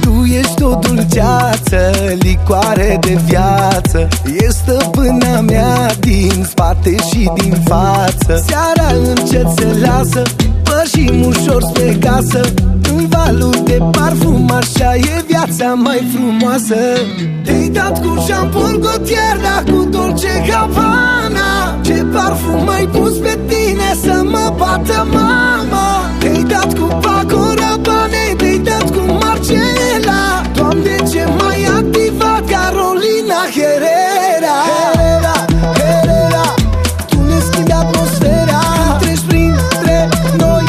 Tu ești o dulceață, licoare de viață. E stăpâna mea din spate și din față. Seara încet se lasă, pășim ușor spre casă. În valul de parfum, așa e viața mai frumoasă. Te-ai dat cu șampun Gaultier, dar cu Dolce Gabbana Ce parfum ai pus pe tine să mă bată mama. Te-ai dat cu Paco Rabanne, te-ai dat cu Marcela. Doamne ce mai activat Carolina Herrera. Herrera, Herrera Tu ne schimbi atmosfera. Când treci printre noi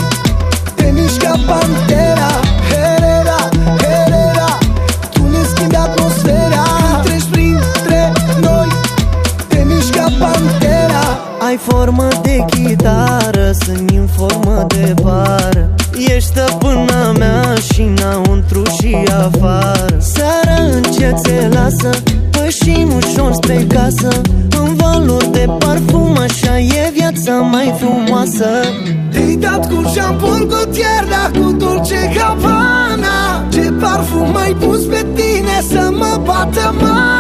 Te mișcă pantera Ai formă de chitară Sunt în formă de vară. Ești stăpâna mea și înăuntru și afară. Seara încet se lasă Pășim ușor spre casă. În valuri de parfum Așa e viața mai frumoasă. Te-ai dat cu șampun Gaultier Dar cu Dolce Gabbana Ce parfum ai pus pe tine Să mă bată mama